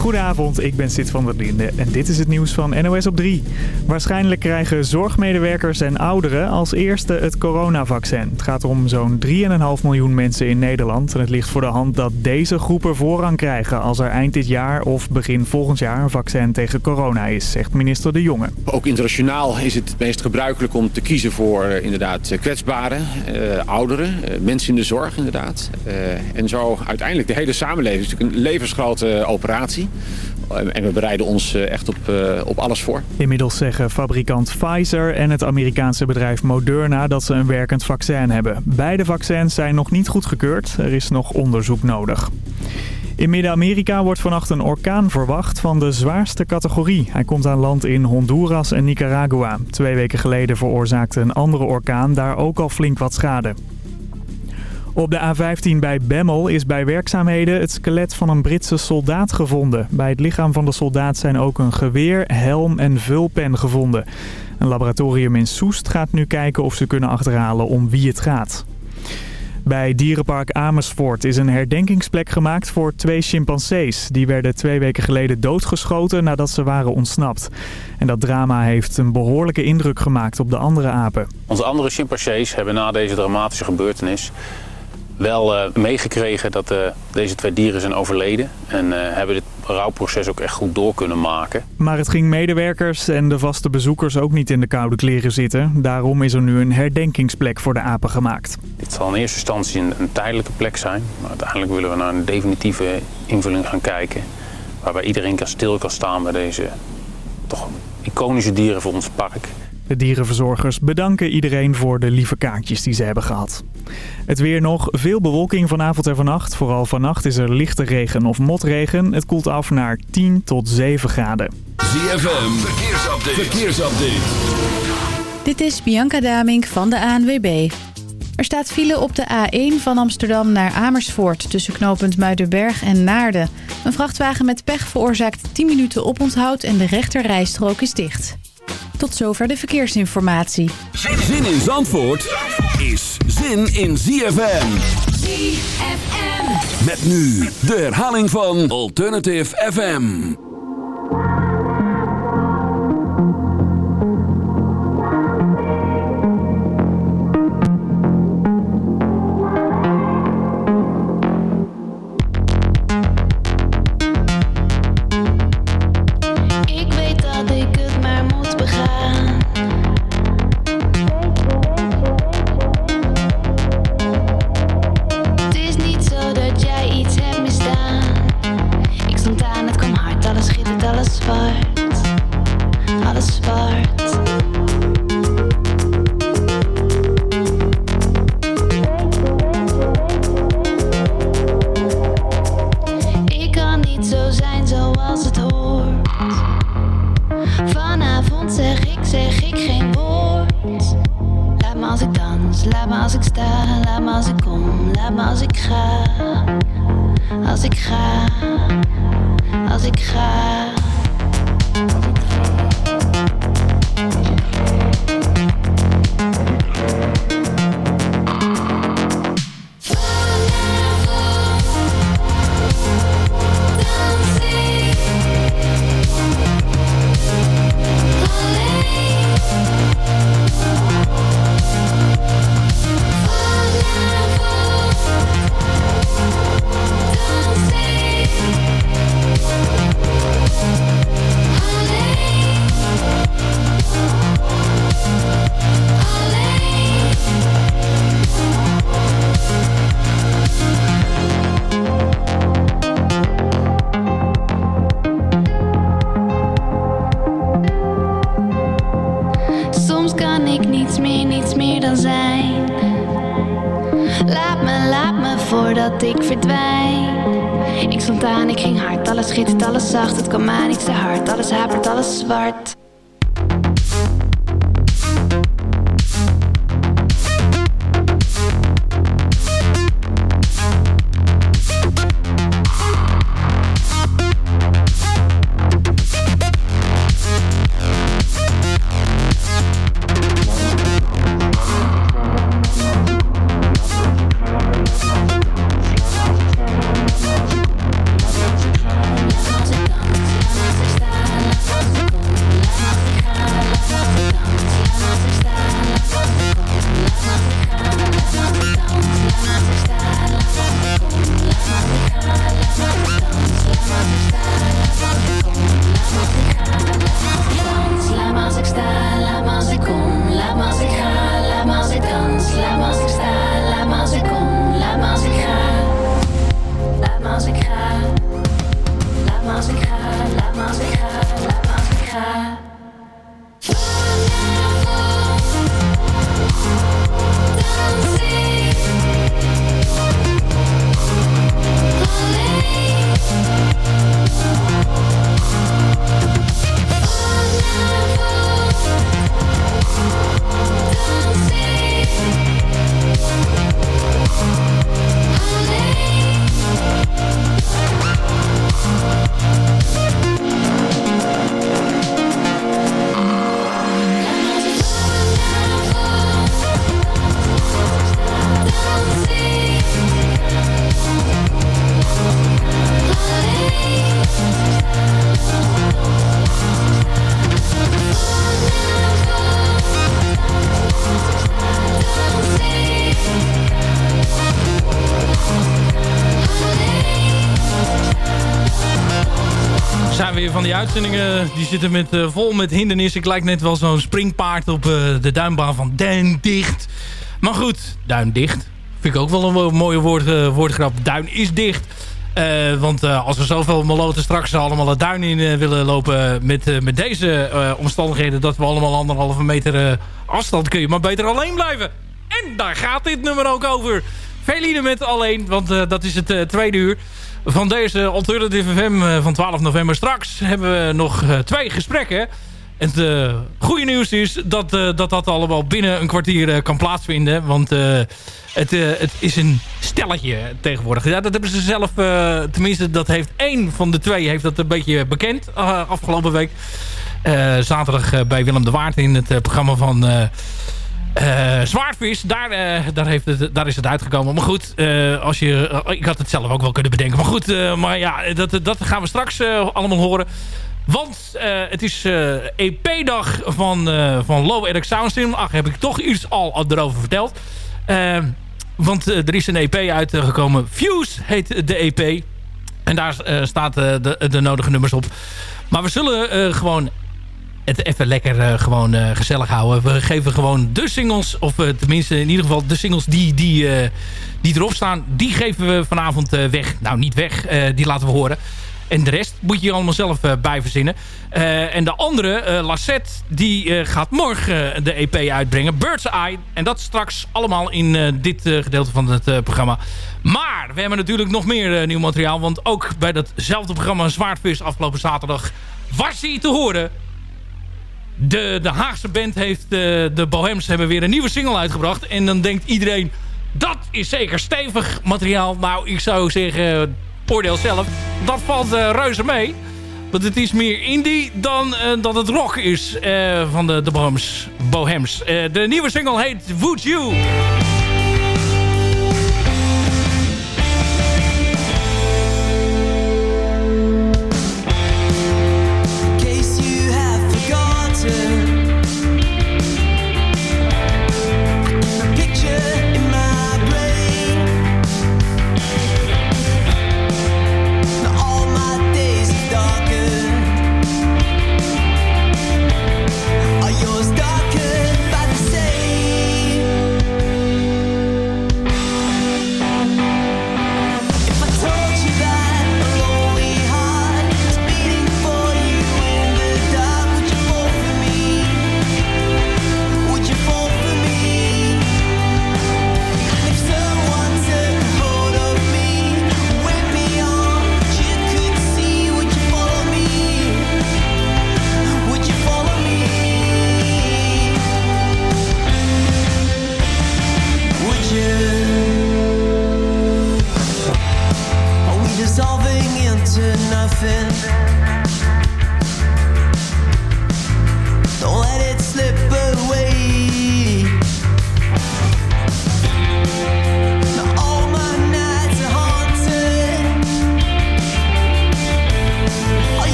Goedenavond, ik ben Sid van der Linde en dit is het nieuws van NOS op 3. Waarschijnlijk krijgen zorgmedewerkers en ouderen als eerste het coronavaccin. Het gaat om zo'n 3,5 miljoen mensen in Nederland. En het ligt voor de hand dat deze groepen voorrang krijgen als er eind dit jaar of begin volgend jaar een vaccin tegen corona is, zegt minister De Jonge. Ook internationaal is het het meest gebruikelijk om te kiezen voor uh, inderdaad kwetsbaren, uh, ouderen, uh, mensen in de zorg inderdaad. en zo uiteindelijk de hele samenleving. Is natuurlijk een levensgrote operatie. En we bereiden ons echt op, op alles voor. Inmiddels zeggen fabrikant Pfizer en het Amerikaanse bedrijf Moderna dat ze een werkend vaccin hebben. Beide vaccins zijn nog niet goedgekeurd. Er is nog onderzoek nodig. In Midden-Amerika wordt vannacht een orkaan verwacht van de zwaarste categorie. Hij komt aan land in Honduras en Nicaragua. Twee weken geleden veroorzaakte een andere orkaan daar ook al flink wat schade. Op de A15 bij Bemmel is bij werkzaamheden het skelet van een Britse soldaat gevonden. Bij het lichaam van de soldaat zijn ook een geweer, helm en vulpen gevonden. Een laboratorium in Soest gaat nu kijken of ze kunnen achterhalen om wie het gaat. Bij dierenpark Amersfoort is een herdenkingsplek gemaakt voor twee chimpansees. Die werden twee weken geleden doodgeschoten nadat ze waren ontsnapt. En dat drama heeft een behoorlijke indruk gemaakt op de andere apen. Onze andere chimpansees hebben na deze dramatische gebeurtenis wel uh, meegekregen dat uh, deze twee dieren zijn overleden. En uh, hebben dit rouwproces ook echt goed door kunnen maken. Maar het ging medewerkers en de vaste bezoekers ook niet in de koude kleren zitten. Daarom is er nu een herdenkingsplek voor de apen gemaakt. Dit zal in eerste instantie een, een tijdelijke plek zijn. Maar uiteindelijk willen we naar een definitieve invulling gaan kijken. Waarbij iedereen kan stil kan staan bij deze toch iconische dieren voor ons park. De dierenverzorgers bedanken iedereen voor de lieve kaartjes die ze hebben gehad. Het weer nog. Veel bewolking vanavond en vannacht. Vooral vannacht is er lichte regen of motregen. Het koelt af naar 10 tot 7 graden. ZFM, verkeersupdate. verkeersupdate. Dit is Bianca Damink van de ANWB. Er staat file op de A1 van Amsterdam naar Amersfoort... tussen knooppunt Muidenberg en Naarden. Een vrachtwagen met pech veroorzaakt 10 minuten oponthoud... en de rechterrijstrook is dicht. Tot zover de verkeersinformatie. Zin in Zandvoort is zin in ZFM. ZFM. Met nu de herhaling van Alternative FM. Kwam aan, ik te hard, alles hapert, alles zwart. Uitzendingen. Die zitten met, eh, vol met hindernissen. Ik lijk net wel zo'n springpaard op eh, de duimbaan van Duin dicht. Maar goed, duin dicht. Vind ik ook wel een mo- mooie woord, eh, woordgrap. Duin is dicht. Want als we zoveel maloten straks allemaal het duin in willen lopen... met, met deze omstandigheden... dat we allemaal anderhalve meter afstand kun je maar beter alleen blijven. En daar gaat dit nummer ook over. Veline met alleen, want dat is het tweede uur van deze Alternative FM eh, van 12 november. Straks hebben we nog eh, twee gesprekken. Het eh, goede nieuws is dat, dat dat allemaal binnen een kwartier kan plaatsvinden. Want het, het is een stelletje tegenwoordig. Ja, dat hebben ze zelf, tenminste dat heeft één van de twee heeft dat een beetje bekend afgelopen week. Zaterdag bij Willem de Waard in het programma van... eh, Zwaardvis, daar, eh, daar, heeft het, daar is het uitgekomen. Maar goed, eh, als je, ik had het zelf ook wel kunnen bedenken. Maar goed, maar ja, dat, dat gaan we straks allemaal horen. Want het is EP-dag van, eh, van Low Eric Soundsystem. Ach, heb ik toch iets al erover verteld. Want er is een EP uitgekomen. Fuse heet de EP. En daar staat de, de nodige nummers op. Maar we zullen gewoon het even lekker eh, gewoon eh, gezellig houden. We geven gewoon de singles, of eh, tenminste in ieder geval de singles die, die, die erop staan, die geven we vanavond weg. Nou, niet weg, die laten we horen. En de rest moet je allemaal zelf bij verzinnen. En de andere, Lassette, die gaat morgen de EP uitbrengen. Bird's Eye. En dat straks allemaal in dit gedeelte van het programma. Maar we hebben natuurlijk nog meer nieuw materiaal. Want ook bij datzelfde programma Zwaardvis afgelopen zaterdag was hij te horen. De, de Haagse band heeft, de, de Bohems hebben weer een nieuwe single uitgebracht. En dan denkt iedereen, dat is zeker stevig materiaal. Nou, ik zou zeggen, oordeel zelf. Dat valt eh, reuze mee. Want het is meer indie dan eh, dat het rock is eh, van de, de Bohems. Bohems. Eh, de nieuwe single heet Would You.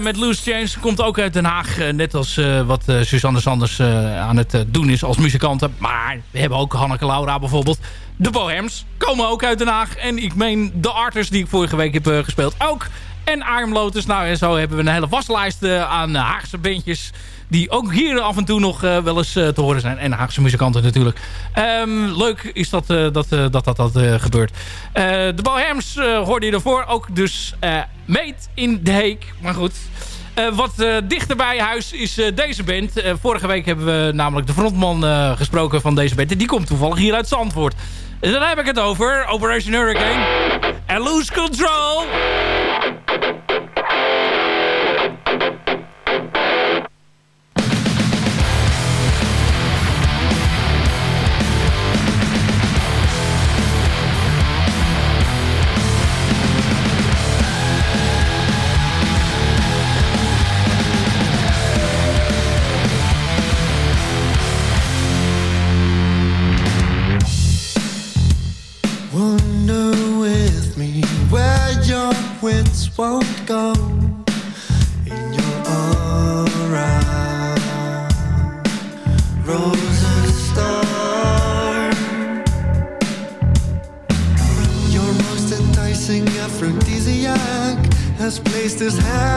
Met Loose Change. Komt ook uit Den Haag. eh, net als eh, wat eh, Suzanne Sanders eh, aan het eh, doen is als muzikante. Maar we hebben ook Hanneke Laura bijvoorbeeld. De Bohems komen ook uit Den Haag. En ik meen de Arters die ik vorige week heb eh, gespeeld ook. En Arm Lotus. Nou en zo hebben we een hele waslijst eh, aan eh, Haagse bandjes. Die ook hier af en toe nog eh, wel eens eh, te horen zijn. En Haagse muzikanten natuurlijk. Ehm, leuk is dat eh, dat, dat, dat, dat gebeurt. De Bohems eh, hoorde je ervoor. Ook dus Meet in de Heek. Maar goed. Wat eh, dichter bij huis is deze band. Vorige week hebben we namelijk de frontman gesproken van deze band. En die komt toevallig hier uit Zandvoort. En daar heb ik het over. Operation Hurricane. En Lose Control. Won't go in your aura. Roses star. Your most enticing aphrodisiac has placed his hands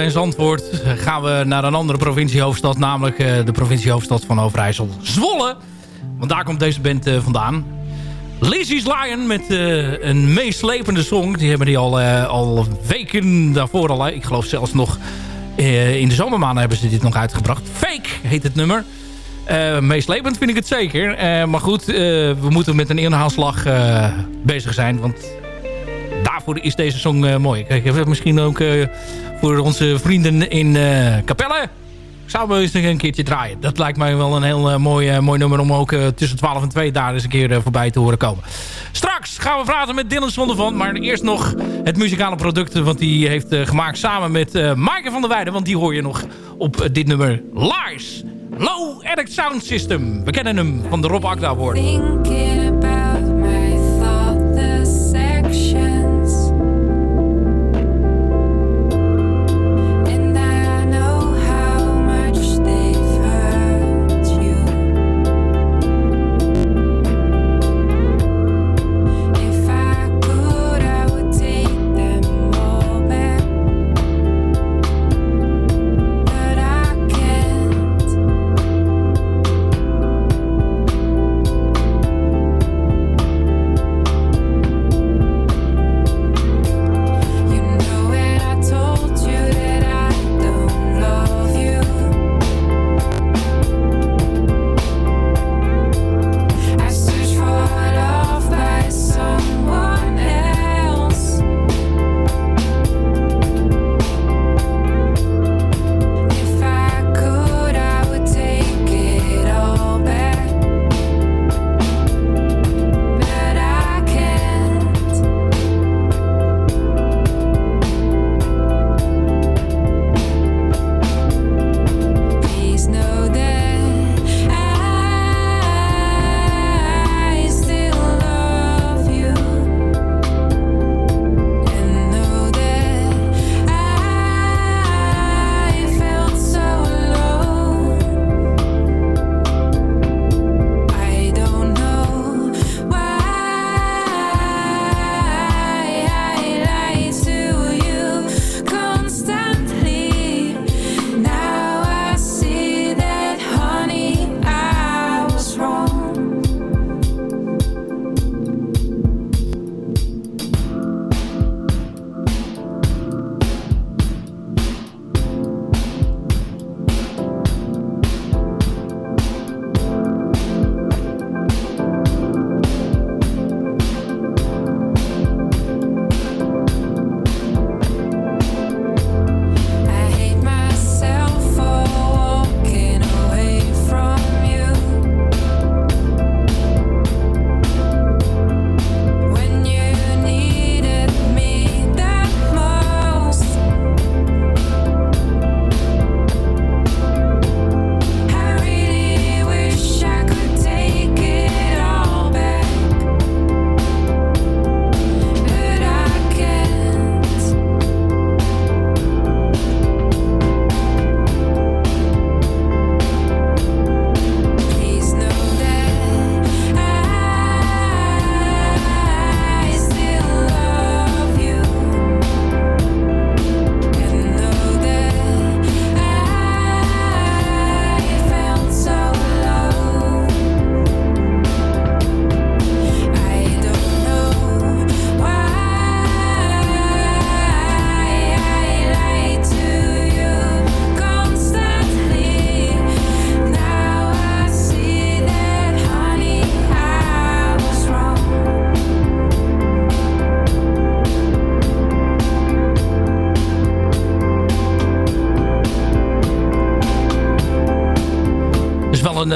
en Zandvoort gaan we naar een andere provinciehoofdstad. Namelijk eh, de provinciehoofdstad van Overijssel, Zwolle. Want daar komt deze band eh, vandaan. Lizzie's Lion met eh, een meeslepende song. Die hebben die al, al weken daarvoor al. Ik geloof zelfs nog in de zomermaanden hebben ze dit nog uitgebracht. Fake heet het nummer. Meeslepend vind ik het zeker. Maar goed, we moeten met een inhaalslag bezig zijn. Want daarvoor is deze song eh, mooi. Kijk, misschien ook eh, voor onze vrienden in eh Capelle... Zouden we eens een keertje draaien. Dat lijkt mij wel een heel mooi, mooi nummer... om ook tussen 12 en 2 daar eens een keer voorbij te horen komen. Straks gaan we praten met Dylan Zondervan. Maar eerst nog het muzikale product... wat hij heeft gemaakt samen met Maaike van der Weijden. Want die hoor je nog op dit nummer. Lies. Low Addict Sound System. We kennen hem van de Rob Akda woord.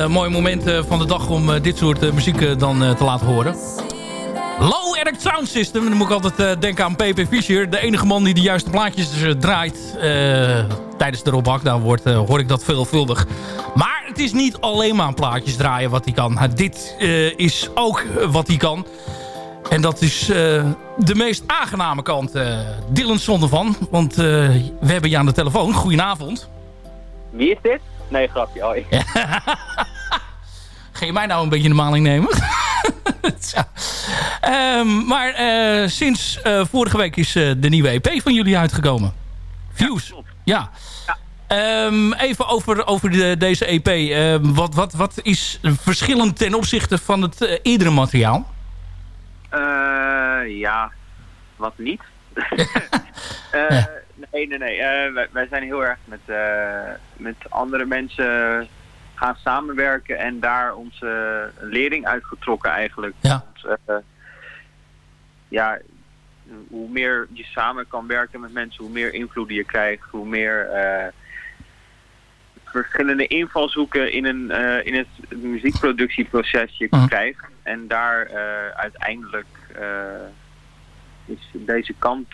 Mooi moment eh, van de dag om eh, dit soort eh, muziek eh, dan eh, te laten horen. Low Erect Sound System. Dan moet ik altijd eh, denken aan P.P. Fischer. De enige man die de juiste plaatjes eh, draait eh, tijdens de Rob Akda wordt, eh, hoor ik dat veelvuldig. Maar het is niet alleen maar plaatjes draaien wat hij kan. dit eh, is ook eh, wat hij kan. En dat is eh, de meest aangename kant. eh Dylan zonder van. Want eh, we hebben je aan de telefoon. Goedenavond. Wie is dit? Nee, grapje. Ga je mij nou een beetje de maling nemen? Zo. Ehm, maar eh, sinds eh, vorige week is eh, de nieuwe EP van jullie uitgekomen. Views. Ja. Ehm, even over, over de, deze EP. Ehm, wat, wat, wat is verschillend ten opzichte van het eerdere materiaal? Ja, wat niet. Nee, nee, nee. Wij, wij zijn heel erg met, met andere mensen gaan samenwerken en daar onze lering uitgetrokken eigenlijk. Ja. Want, eh, ja, hoe meer je samen kan werken met mensen, hoe meer invloed je krijgt, hoe meer eh, verschillende invalshoeken in, een, eh, in het muziekproductieproces je Mhm. krijgt. En daar uiteindelijk is deze kant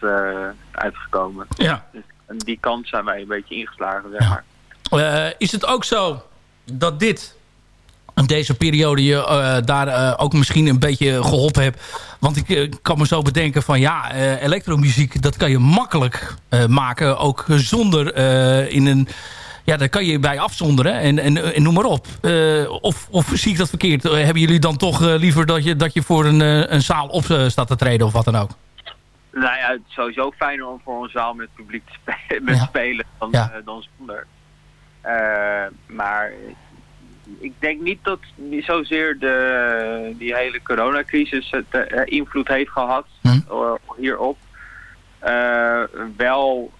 uitgekomen. Ja. Dus, en die kant zijn wij een beetje ingeslagen, zeg maar. Eh, is het ook zo dat dit, in deze periode, je eh, daar eh, ook misschien een beetje geholpen hebt? Want ik eh, kan me zo bedenken van ja, elektromuziek, dat kan je makkelijk maken. Ook zonder in een... Ja, daar kan je bij afzonderen en, en, en noem maar op. Of, of zie ik dat verkeerd? Hebben jullie dan toch liever dat je, dat je voor een, een zaal op staat te treden of wat dan ook? Nou ja, het is sowieso fijner om voor een zaal met publiek te spelen, met Ja. spelen dan, Ja. dan zonder. Eh, maar ik denk niet dat zozeer de, die hele coronacrisis het, eh, invloed heeft gehad Hm. eh, hierop. Wel,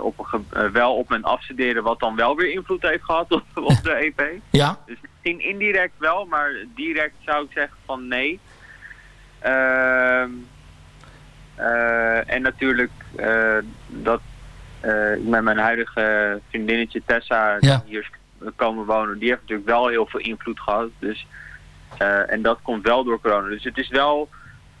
op een wel op mijn afstuderen wat dan wel weer invloed heeft gehad op, op de EP. Ja? Dus misschien indirect wel, maar direct zou ik zeggen van nee. Ehm, eh, en natuurlijk dat met mijn huidige vriendinnetje Tessa Ja. die hier is komen wonen, die heeft natuurlijk wel heel veel invloed gehad. Dus, eh, en dat komt wel door corona. Dus het is wel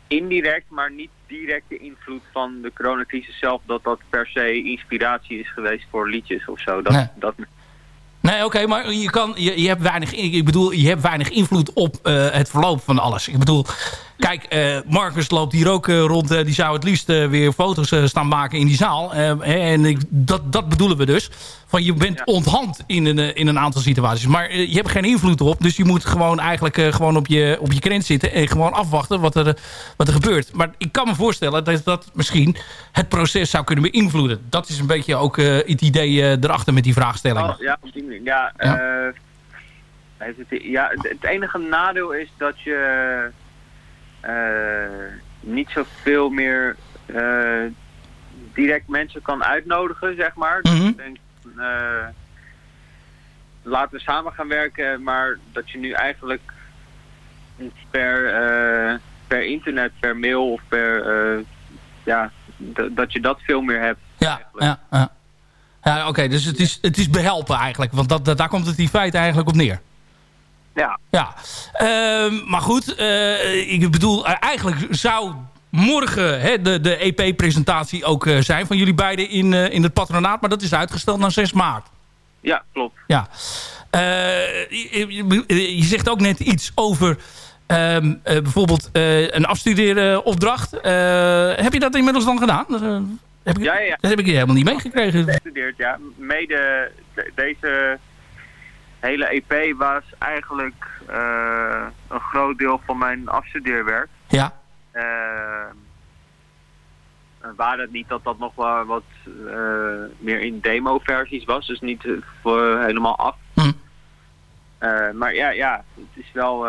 indirect, maar niet directe invloed van de coronacrisis zelf, dat dat per se inspiratie is geweest voor liedjes of zo. Dat, Nee. dat, Nee, oké, maar je, kan, je, je, hebt weinig, ik bedoel, je hebt weinig invloed op eh, het verloop van alles. Ik bedoel, kijk, eh, Marcus loopt hier ook eh, rond. eh, die zou het liefst weer foto's staan maken in die zaal. En ik, dat, dat bedoelen we dus. Van je bent onthand in een, in een aantal situaties. Maar je hebt geen invloed op. Dus je moet gewoon eigenlijk gewoon op je, op je krent zitten. En gewoon afwachten wat er, wat er gebeurt. Maar ik kan me voorstellen dat dat misschien het proces zou kunnen beïnvloeden. Dat is een beetje ook het idee erachter met die vraagstelling. Oh, ja, op die manier. Ja, Ja. ja, het enige nadeel is dat je niet zoveel meer eh, direct mensen kan uitnodigen, zeg maar. Dus Mhm. ik denk, eh, laten we samen gaan werken, maar dat je nu eigenlijk per, eh, per internet, per mail of per... eh, ja, dat je dat veel meer hebt. Ja, ja, ja. ja oké, dus het is, het is behelpen eigenlijk. Want dat, dat, daar komt het in feite eigenlijk op neer. Ja. Ja, Ehm, maar goed, eh, ik bedoel, eh, eigenlijk zou morgen hè, de, de EP-presentatie ook eh, zijn van jullie beiden in, in het patronaat. Maar dat is uitgesteld naar 6 maart. Ja, klopt. Ja. Je, je- je zegt ook net iets over ehm, eh, bijvoorbeeld een afstudeeropdracht. Heb je dat inmiddels dan gedaan? Dat, heb ik, Ja, ja, ja. Dat heb ik helemaal niet meegekregen. gestudeerd, ja. Mede de- deze hele EP was eigenlijk eh, een groot deel van mijn afstudeerwerk. Ja. Eh, waar het niet dat dat nog wel wat eh, meer in demo-versies was, dus niet voor, helemaal af. Hm. Maar ja, ja, het is wel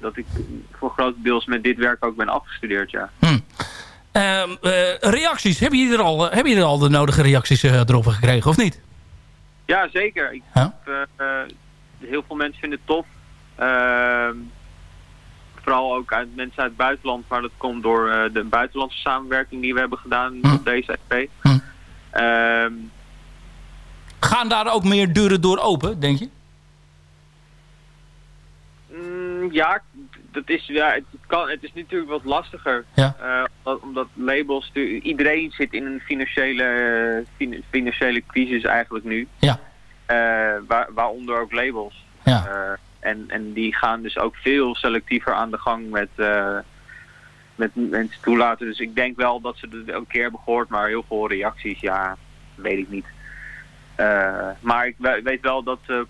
dat ik voor grotendeels met dit werk ook ben afgestudeerd, ja. Ehm, eh, reacties, heb je, er al, heb je er al de nodige reacties erop gekregen of niet? Ja, zeker. Ik eh, heel veel mensen vinden het tof. Ehm, vooral ook uit mensen uit het buitenland, maar dat komt door eh, de buitenlandse samenwerking die we hebben gedaan Hm. op deze EP. Hm. Ehm, Gaan daar ook meer deuren door open, denk je? mm, ja, dat is, ja het, kan, het is natuurlijk wat lastiger. Ja. Eh, omdat, omdat labels, iedereen zit in een financiële, eh, fin- financiële crisis eigenlijk nu. Ja. Eh, waar, waaronder ook labels. Ja. En, en die gaan dus ook veel selectiever aan de gang met, met mensen toelaten. Dus ik denk wel dat ze het een keer hebben gehoord, maar heel veel reacties, ja, weet ik niet. Eh, maar ik we- weet wel dat eh, eh,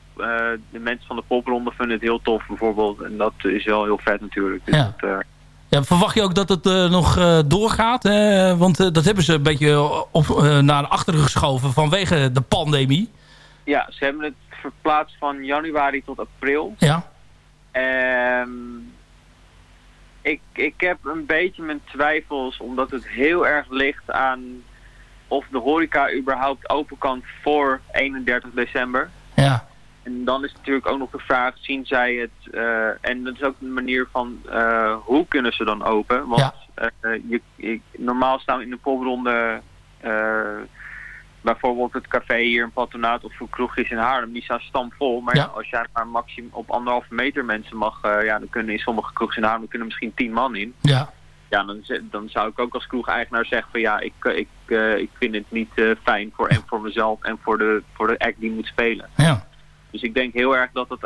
de mensen van de popronde vinden het heel tof bijvoorbeeld. En dat is wel heel vet natuurlijk. Dus Ja. dat, Ja, verwacht je ook dat het nog doorgaat? Want dat hebben ze een beetje op, naar achteren geschoven vanwege de pandemie. Ja, ze hebben het verplaatst van januari tot april. Ja. Ehm, ik, ik heb een beetje mijn twijfels, omdat het heel erg ligt aan of de horeca überhaupt open kan voor 31 december. Ja. En dan is natuurlijk ook nog de vraag, zien zij het, eh, en dat is ook een manier van, eh, hoe kunnen ze dan open? Want eh, je, je- normaal staan we in de popronde, bijvoorbeeld het café hier in Patronaat of voor kroegjes in Haarlem, die staan stampvol. Maar ja. Ja. als jij maar maximum op anderhalve meter mensen mag, ja, dan kunnen in sommige kroegjes in Haarlem kunnen misschien tien man in. Ja. Ja, dan, dan zou ik ook als kroeg-eigenaar zeggen van ja, ik, eh, ik, eh, ik vind het niet eh, fijn voor, en voor mezelf en voor de, voor de act die moet spelen. Ja. Dus ik denk heel erg dat het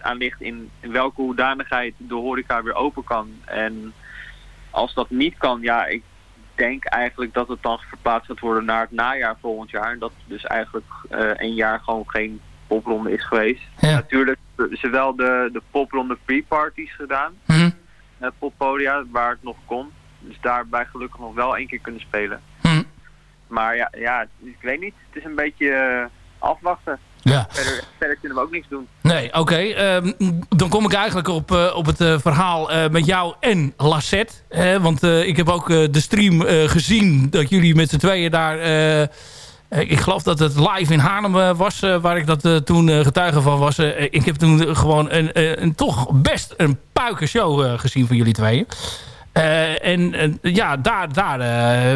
aan ligt in, in welke hoedanigheid de horeca weer open kan. En als dat niet kan, ja, ik denk eigenlijk dat het dan verplaatst gaat worden naar het najaar volgend jaar. En dat dus eigenlijk een jaar gewoon geen popronde is geweest. Natuurlijk hebben ze wel de, de popronde pre-parties gedaan. Eh, poppodia, waar het nog kon. Dus daarbij gelukkig nog wel één keer kunnen spelen. Mhm. Maar ja, ja, ik weet niet. Het is een beetje eh, afwachten. Ja. Verder, verder kunnen we ook niks doen. Nee, oké. ehm, dan kom ik eigenlijk op, eh, op het verhaal met jou en Lassette. Hè, want ik heb ook de stream gezien dat jullie met z'n tweeën daar... eh, ik geloof dat het live in Haarlem eh, was, eh, waar ik dat toen getuige van was. Ik heb toen gewoon een, een toch best een puiken show eh, gezien van jullie tweeën. En ja, daar, daar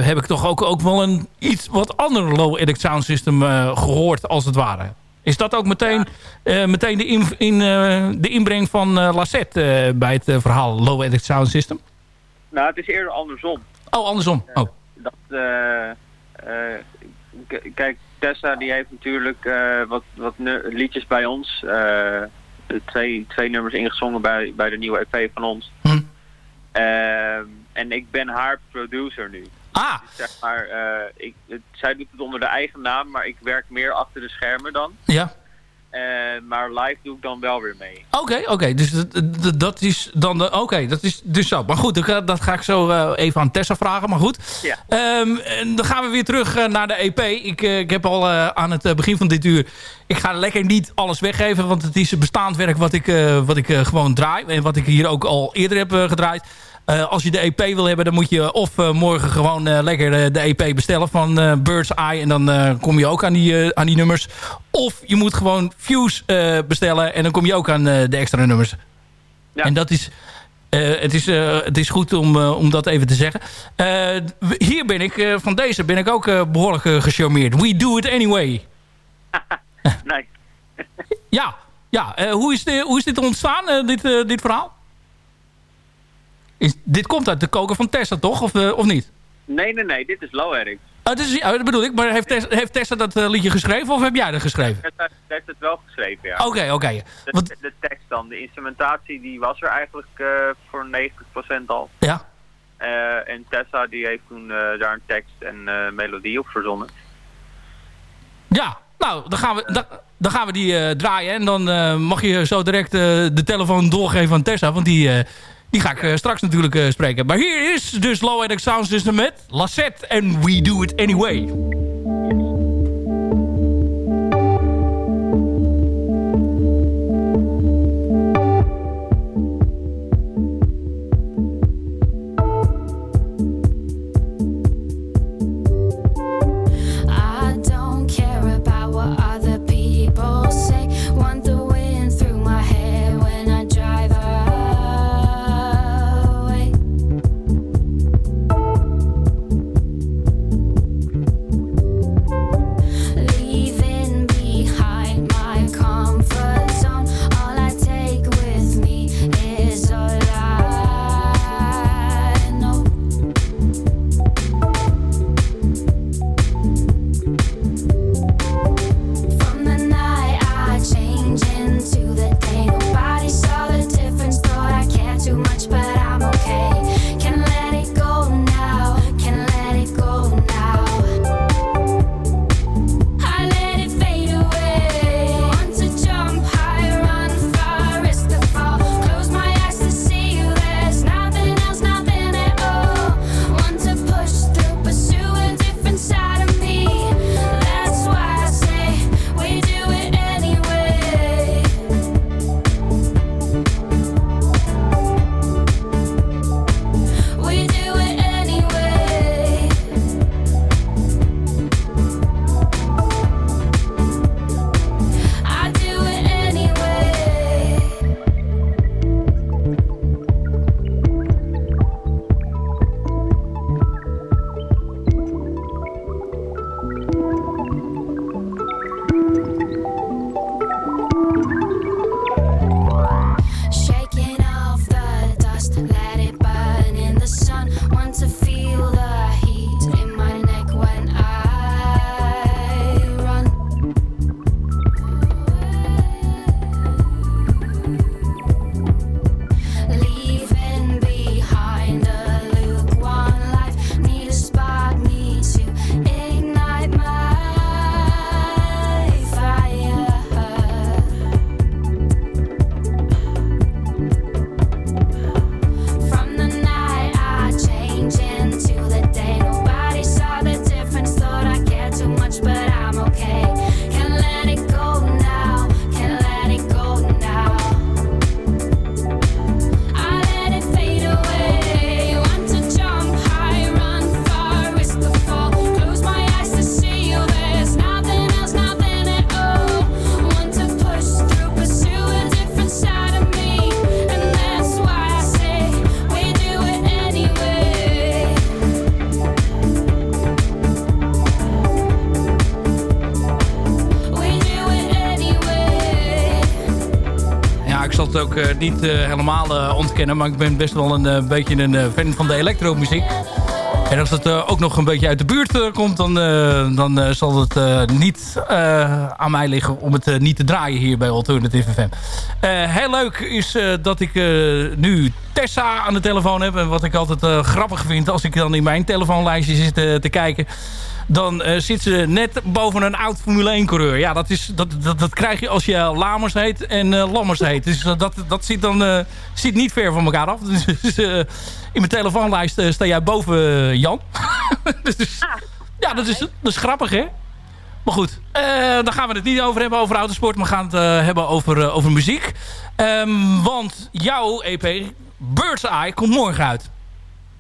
heb ik toch ook, ook wel een iets wat ander low-edit sound system eh, gehoord als het ware. Is dat ook meteen, meteen de, in, in, de inbreng van Lassette bij het verhaal low-edit sound system? Nou, het is eerder andersom. Oh, andersom. Oh. Dat, kijk, Tessa die heeft natuurlijk eh, wat, wat liedjes bij ons. eh, twee, twee nummers ingezongen bij, bij de nieuwe EP van ons. Hm. Ehm, en ik ben haar producer nu. Ah. Dus zeg maar, eh, ik, het, zij doet het onder de eigen naam, maar ik werk meer achter de schermen dan. Ja. Eh, maar live doe ik dan wel weer mee. Oké, oké. Dus dat, is dan... Oké, dat is dus zo. Maar goed, dat ga, dat ga ik zo eh, even aan Tessa vragen. Maar goed. Ja. Ehm, dan gaan we weer terug eh, naar de EP. Ik, ik heb al aan het begin van dit uur... Ik ga lekker niet alles weggeven, want het is bestaand werk wat ik, wat ik gewoon draai. En wat ik hier ook al eerder heb gedraaid. Eh, als je de EP wil hebben, dan moet je of eh, morgen gewoon eh, lekker de EP bestellen van Bird's Eye. En dan kom je ook aan die, aan die nummers. Of je moet gewoon Fuse bestellen en dan kom je ook aan de extra nummers. En dat is... het, is, het is goed om, om dat even te zeggen. Hier ben ik, van deze ben ik ook eh, behoorlijk eh, gecharmeerd. We do it anyway. nee. Ja, ja. hoe, is de, hoe is dit ontstaan, dit, dit verhaal? Is, dit komt uit de koker van Tessa, toch? Of, eh, of niet? Nee, nee, nee, dit is Low Eric. Oh, dat, is, ja, dat bedoel ik. Maar heeft Tessa, heeft Tessa dat eh, liedje geschreven of heb jij dat geschreven? Tessa heeft het wel geschreven, ja. Oké, oké. De, de tekst dan, de instrumentatie, die was er eigenlijk eh, voor 90% al. Ja. En Tessa die heeft toen daar een tekst en melodie op verzonnen. Ja, nou, dan gaan we, dan, dan gaan we die draaien. En dan mag je zo direct de telefoon doorgeven aan Tessa. Want die, die ga ik eh, straks natuurlijk eh, spreken. Maar hier is dus Low Edit Sound System met Lassette en We Do It Anyway. Eh, niet eh, helemaal eh, ontkennen. Maar ik ben best wel een beetje een fan van de elektromuziek. En als het ook nog een beetje uit de buurt komt... dan, dan zal het niet aan mij liggen om het niet te draaien hier bij Alternative FM. Heel leuk is dat ik nu Tessa aan de telefoon heb. En wat ik altijd grappig vind als ik dan in mijn telefoonlijstje zit te kijken... dan eh, zit ze net boven een oud Formule 1-coureur. Ja, dat, is, dat, dat, dat krijg je als je Lamers heet en eh, Lammers heet. Dus eh, dat, dat zit dan zit niet ver van elkaar af. Dus in mijn telefoonlijst sta jij boven Jan. dus, ja, dat is, dat is grappig, hè? Maar goed, daar gaan we het niet over hebben, over autosport. Maar we gaan het hebben over, over muziek. Ehm, want jouw EP, Bird's Eye, komt morgen uit.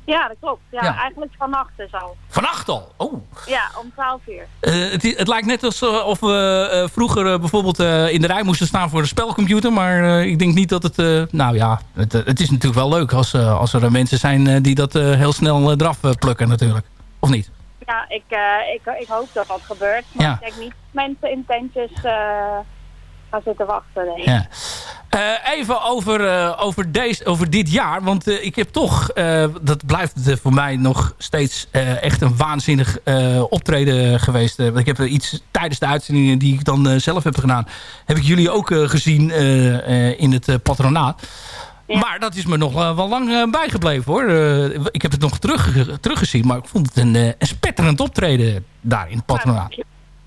Ja, dat klopt. Ja, Ja. eigenlijk vannacht dus al. Vannacht al. Oh. Ja, om 12 uur. Eh, het, het lijkt net alsof we eh, vroeger eh, bijvoorbeeld eh, in de rij moesten staan voor de spelcomputer. Maar eh, ik denk niet dat het... eh, nou ja, het, eh, het is natuurlijk wel leuk als, eh, als er eh, mensen zijn eh, die dat eh, heel snel eh, eraf eh, plukken natuurlijk. Of niet? Ja, ik, eh, ik, ik hoop dat dat gebeurt. Maar Ja. ik denk niet dat mensen in tentjes eh, gaan zitten wachten. Nee. Ja. Eh, even over, eh, over, deze, over dit jaar. Want eh, ik heb toch, dat blijft voor mij nog steeds echt een waanzinnig optreden geweest. Want ik heb iets tijdens de uitzendingen die ik dan zelf heb gedaan. Heb ik jullie ook gezien in het patronaat. Maar dat is me nog wel lang bijgebleven hoor. Ik heb het nog terug, teruggezien. Maar ik vond het een, een spetterend optreden daar in het patronaat.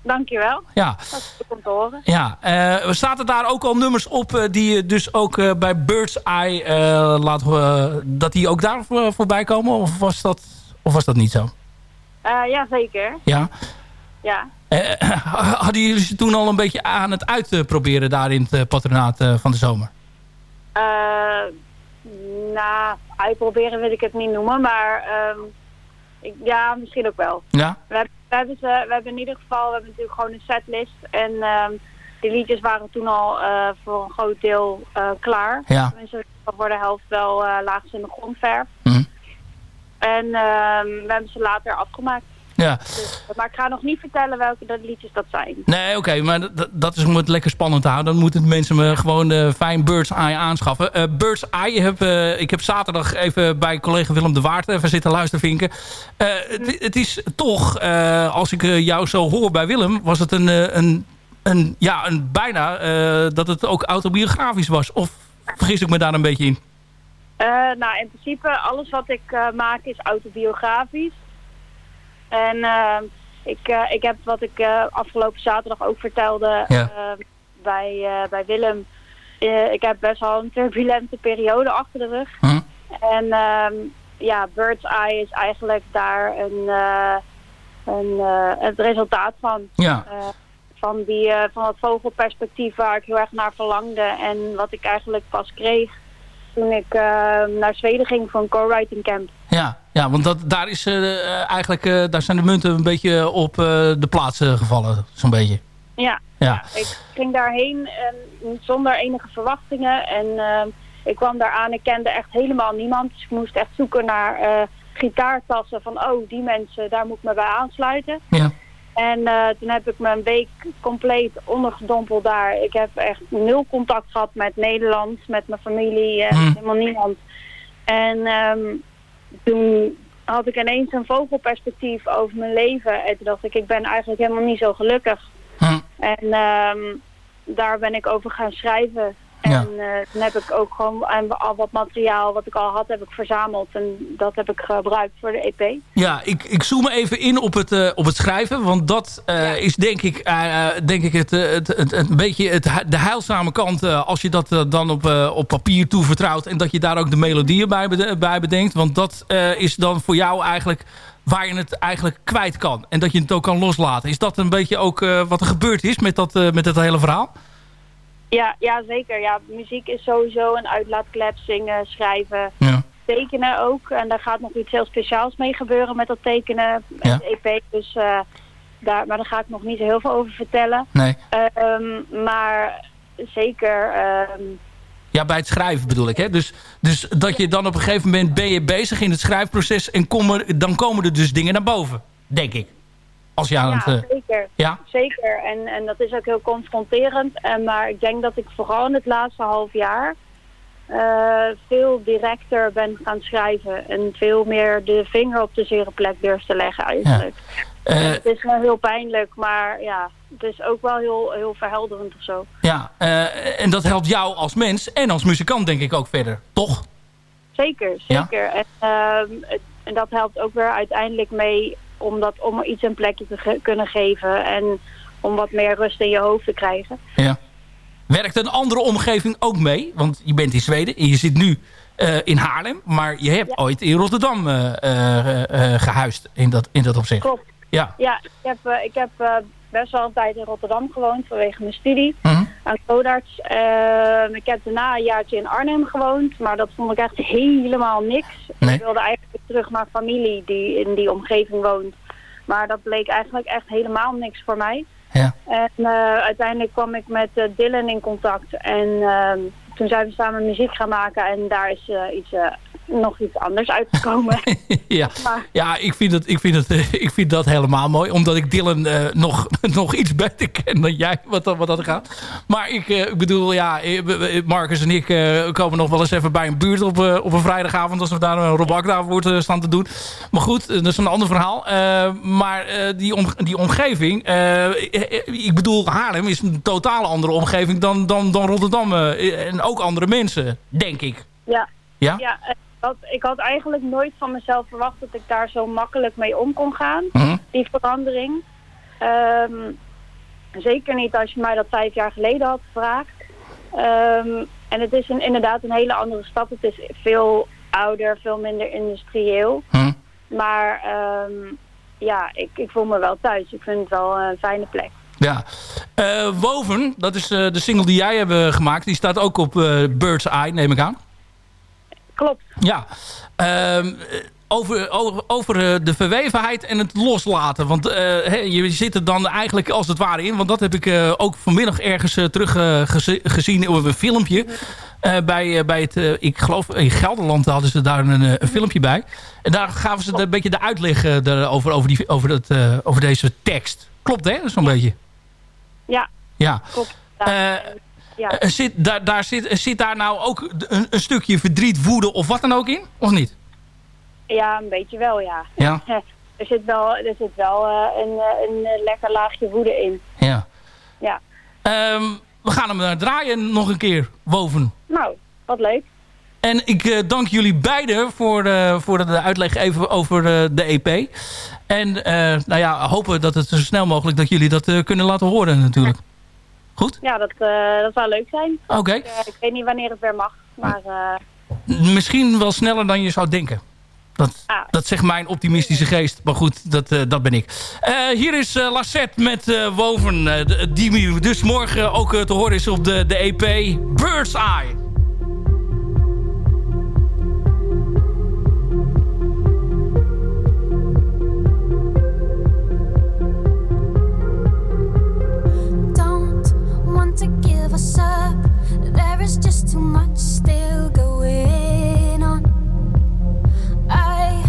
Dankjewel. Ja. Dat is goed om te horen. Ja, eh zaten daar ook al nummers op eh, die je dus ook eh, bij Bird's Eye eh, laat dat die ook daar voor, voorbij komen? Of was dat, of was dat niet zo? Eh, ja, zeker. Ja. Ja. Eh, hadden jullie ze toen al een beetje aan het uitproberen daar in het eh, patronaat eh, van de zomer? Eh, nou, uitproberen wil ik het niet noemen, maar ehm, ik, ja, misschien ook wel. Ja? We hebben, we, hebben ze, we hebben in ieder geval we hebben natuurlijk gewoon een setlist. En ehm, die liedjes waren toen al eh, voor een groot deel eh, klaar. Ja. Tenminste, voor de helft wel eh ze in de grondverf. Mhm. En ehm, we hebben ze later afgemaakt. Ja. Dus, maar ik ga nog niet vertellen welke de liedjes dat zijn. Nee, oké, maar dat- dat is om het lekker spannend te houden. Dan moeten mensen me gewoon eh fijn Bird's Eye aanschaffen. Eh Bird's Eye, je hebt, eh, ik heb zaterdag even bij collega Willem de Waard even zitten luistervinken. Eh het, het is toch, als ik jou zo hoor bij Willem, was het een, een, een, ja, een bijna dat het ook autobiografisch was. Of vergis ik me daar een beetje in? Nou, in principe, alles wat ik maak is autobiografisch. En ehm, ik, eh, ik heb wat ik eh, afgelopen zaterdag ook vertelde Ja. eh, bij, eh, bij Willem. Ik heb best wel een turbulente periode achter de rug. Hm. En ehm, ja, Bird's Eye is eigenlijk daar een, een, het resultaat van. Ja. Van, die, van het vogelperspectief waar ik heel erg naar verlangde. En wat ik eigenlijk pas kreeg toen ik eh, naar Zweden ging voor een co-writing camp. Ja, ja want dat, daar, is, eh, eigenlijk, eh, daar zijn de munten een beetje op de plaats gevallen, zo'n beetje. Ja, Ja. ik ging daarheen en zonder enige verwachtingen. En eh, ik kwam daar aan, ik kende echt helemaal niemand. Dus ik moest echt zoeken naar gitaartassen van, oh, die mensen, daar moet ik me bij aansluiten. Ja. En eh, toen heb ik me een week compleet ondergedompeld daar. Ik heb echt nul contact gehad met Nederland, met mijn familie, Hmm. helemaal niemand. En ehm, toen had ik ineens een vogelperspectief over mijn leven. En toen dacht ik, ik ben eigenlijk helemaal niet zo gelukkig. En ehm, daar ben ik over gaan schrijven. En eh, toen heb ik ook gewoon en al wat materiaal wat ik al had, heb ik verzameld. En dat heb ik gebruikt voor de EP. Ja, ik, ik zoom even in op het, eh, op het schrijven. Want dat eh, is denk ik, denk ik het, het, een beetje het, de heilzame kant. als je dat dan op, op papier toevertrouwt. En dat je daar ook de melodieën bij, bij bedenkt. Want dat is dan voor jou eigenlijk waar je het eigenlijk kwijt kan. En dat je het ook kan loslaten. Is dat een beetje ook wat er gebeurd is met dat, met dat hele verhaal? Ja, ja, zeker. Ja, muziek is sowieso een uitlaatklep. Zingen, schrijven, Ja. tekenen ook. En daar gaat nog iets heel speciaals mee gebeuren met dat tekenen. Ja. de EP. Dus eh, daar, maar daar ga ik nog niet heel veel over vertellen. Nee. Ehm, maar zeker... ehm, Ja, bij het schrijven bedoel ik. Hè? Dus, dus dat je dan op een gegeven moment ben je bezig in het schrijfproces... en komen, dan komen er dus dingen naar boven, denk ik. Als je aan ja, het... eh, zeker. ja? Zeker. En, en dat is ook heel confronterend. En, maar ik denk dat ik vooral in het laatste half jaar eh, veel directer ben gaan schrijven. En veel meer de vinger op de zere plek durf te leggen eigenlijk. Eh, het is wel heel pijnlijk, maar ja, het is ook wel heel, heel verhelderend of zo. ja, eh, en dat helpt jou als mens en als muzikant denk ik ook verder, toch? Zeker, Ja? zeker. En, ehm, en dat helpt ook weer uiteindelijk mee om, dat, om iets een plekje te ge- kunnen geven. En om wat meer rust in je hoofd te krijgen. Ja. Werkt een andere omgeving ook mee? Want je bent in Zweden en je zit nu eh, in Haarlem. Maar je hebt ooit in Rotterdam eh, gehuisd in dat, in dat opzicht. Klopt. Ja. Ja, ik heb, ik heb best wel een tijd in Rotterdam gewoond vanwege mijn studie Mhm. aan codarts. Ehm, ik heb daarna een jaartje in Arnhem gewoond, maar dat vond ik echt helemaal niks. Nee. Ik wilde eigenlijk terug naar familie die in die omgeving woont. Maar dat bleek eigenlijk echt helemaal niks voor mij. Ja. En eh, uiteindelijk kwam ik met eh, Dylan in contact en ehm, toen zijn we samen muziek gaan maken en daar is eh, iets, nog iets anders uitgekomen. ja. maar Ja, ik vind, het, ik, vind het, eh, ik vind dat helemaal mooi. Omdat ik Dylan eh, nog, nog iets beter ken dan jij, wat, dat- wat dat gaat. Maar ik, eh, ik bedoel, ja, Marcus en ik komen nog wel eens even bij een buurt op, op een vrijdagavond... als we daar een robakdavond uh, staan te doen. Maar goed, dat is een ander verhaal. Maar die, om, die omgeving... ik bedoel, Haarlem is een totaal andere omgeving dan, dan, dan Rotterdam. en ook andere mensen, denk ik. Ja. Ja? ja ik, had, ik had eigenlijk nooit van mezelf verwacht dat ik daar zo makkelijk mee om kon gaan. Mhm. Die verandering. Ehm, zeker niet als je mij dat vijf jaar geleden had gevraagd. Ehm, en het is een, inderdaad een hele andere stad. Het is veel ouder, veel minder industrieel. Hm. Maar ehm, ja, ik, ik voel me wel thuis. Ik vind het wel een fijne plek. Ja. Eh, Woven, dat is eh, de single die jij hebt gemaakt. Die staat ook op eh, Bird's Eye, neem ik aan. Klopt. Ja. Ehm, eh, over over, over eh, de verwevenheid en het loslaten. Want hè, je zit er dan eigenlijk als het ware in. Want dat heb ik eh, ook vanmiddag ergens terug gezien op een filmpje. Bij, bij het, ik geloof in Gelderland hadden ze daar een, een filmpje bij. En daar gaven ze een beetje de uitleg daarover, over, die, over, dat, over deze tekst. Klopt hè, zo'n beetje? Ja, Ja. klopt. Eh, Ja. eh, zit, daar, daar zit, zit daar nou ook een, een stukje verdriet, woede of wat dan ook in? Of niet? Ja, een beetje wel, ja. Ja. er zit wel, er zit wel eh, een, eh, een eh, lekker laagje woede in. Ja. Ja. Ehm, we gaan hem eh, draaien nog een keer, Woven. Nou, wat leuk. En ik eh, dank jullie beiden voor, eh, voor de uitleg even over eh, de EP. En eh, nou ja, hopen dat het zo snel mogelijk dat jullie dat eh, kunnen laten horen natuurlijk. Goed? Ja, dat, eh, dat zou leuk zijn. Oké. Ik, eh, ik weet niet wanneer het weer mag, maar eh, Misschien wel sneller dan je zou denken. Dat, Ah. dat zegt mijn optimistische geest. Maar goed, dat, dat ben ik. Hier is Lassette met Woven. die dus morgen ook te horen is op de, de EP Bird's Eye. up. There is just too much still going on. I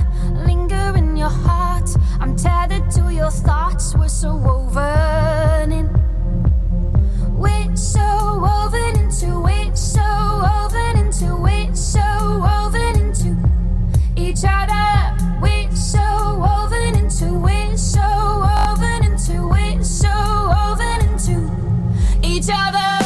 linger in your heart. I'm tethered to your thoughts. We're so woven in. We're so woven into. So woven into. So woven into each other. We're so woven into. So woven into. So woven into each other.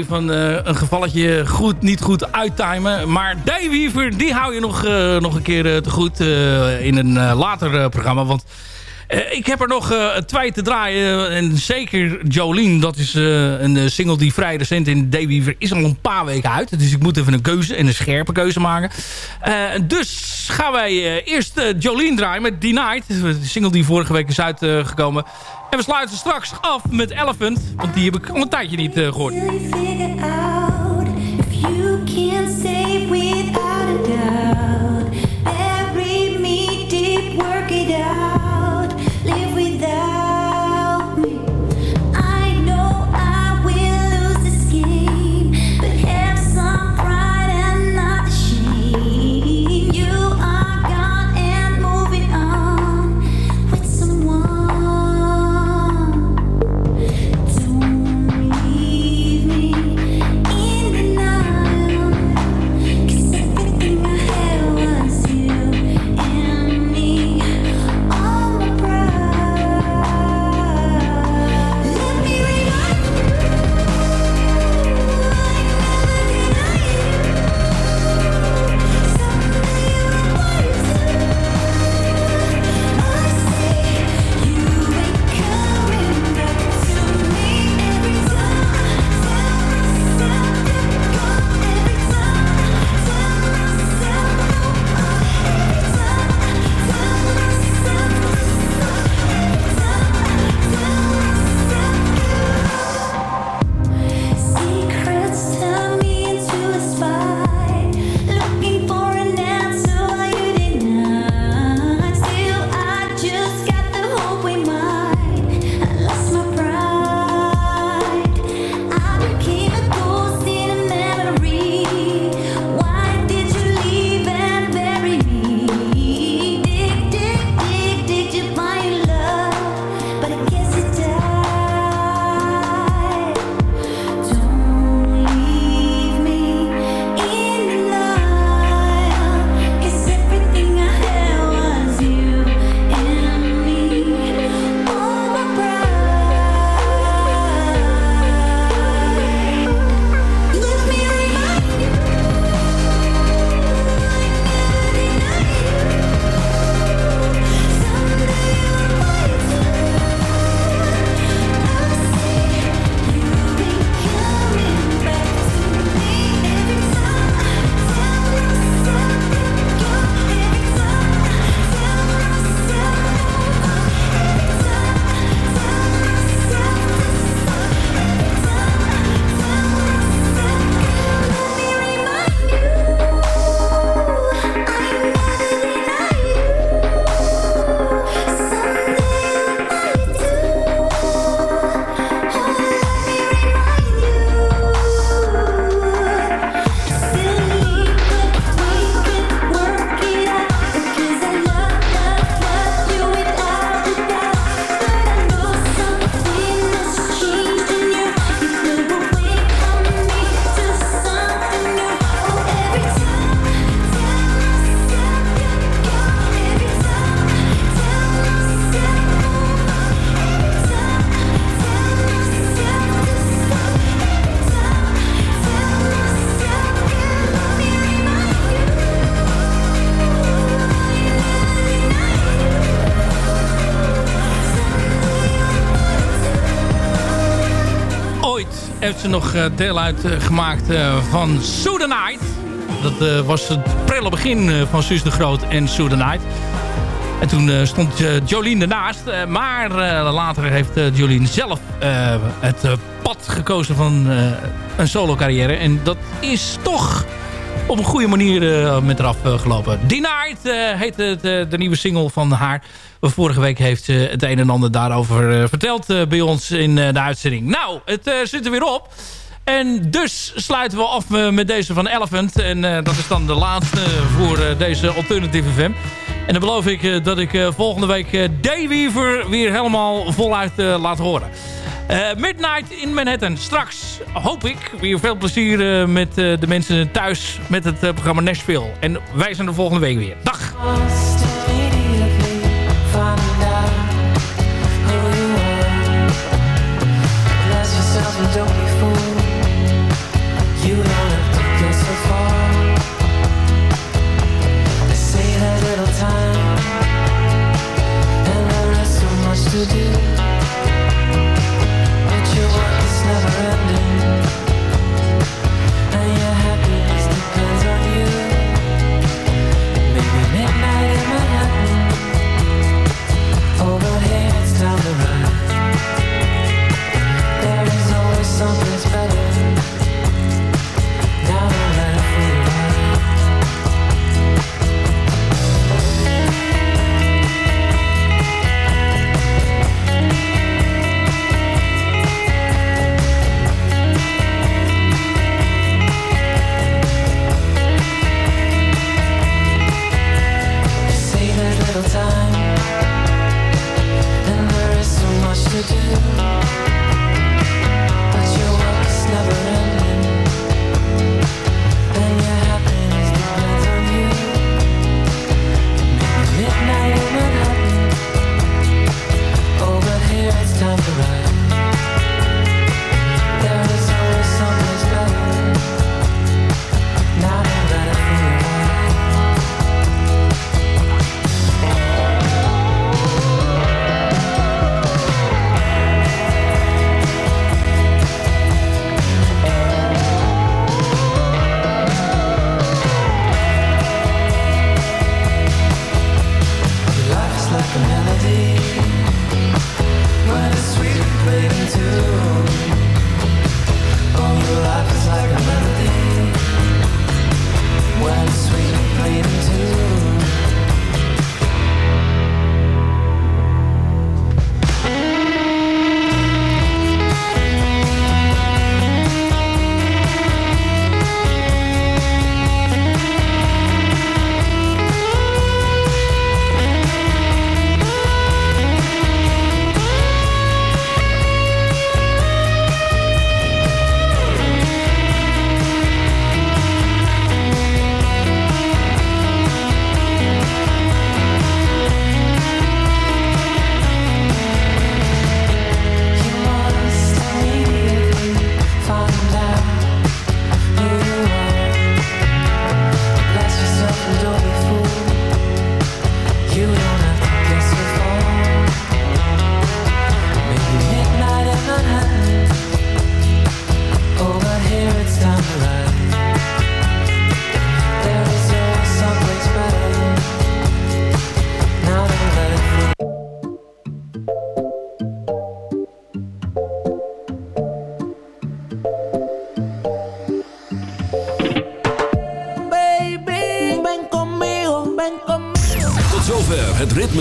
Is eh, een gevalletje goed, niet goed uittimen. Maar Dayweaver, die hou je nog, eh, nog een keer eh, te goed in een later programma. Want ik heb er nog twee te draaien. En zeker Jolene, dat is een single die vrij recent in Dayweaver is al een paar weken uit. Dus ik moet even een keuze en een scherpe keuze maken. Dus gaan wij eerst Jolene draaien met Denied. De single die vorige week is uitgekomen. En we sluiten straks af met Elephant. Want die heb ik al een tijdje niet eh, gehoord. Ze nog eh, deel uitgemaakt eh, van Soedanite. Dat eh, was het prille begin van Suus de Groot en Soedanite. En toen stond Jolien ernaast. Maar later heeft Jolien zelf het pad gekozen van een solo carrière. En dat is toch op een goede manier met eraf gelopen. Denied heet eh, de nieuwe single van haar. Vorige week heeft ze het een en ander daarover eh, verteld eh, bij ons in eh, de uitzending. Nou, het eh, zit er weer op. En dus sluiten we af eh, met deze van Elephant. En eh, dat is dan de laatste voor eh, deze Alternative FM. En dan beloof ik eh, dat ik eh, volgende week eh, Dayweaver weer helemaal voluit eh, laat horen. Eh, Midnight in Manhattan. Straks hoop ik weer veel plezier eh, met eh, de mensen thuis met het eh, programma Nashville. En wij zijn er volgende week weer. Dag!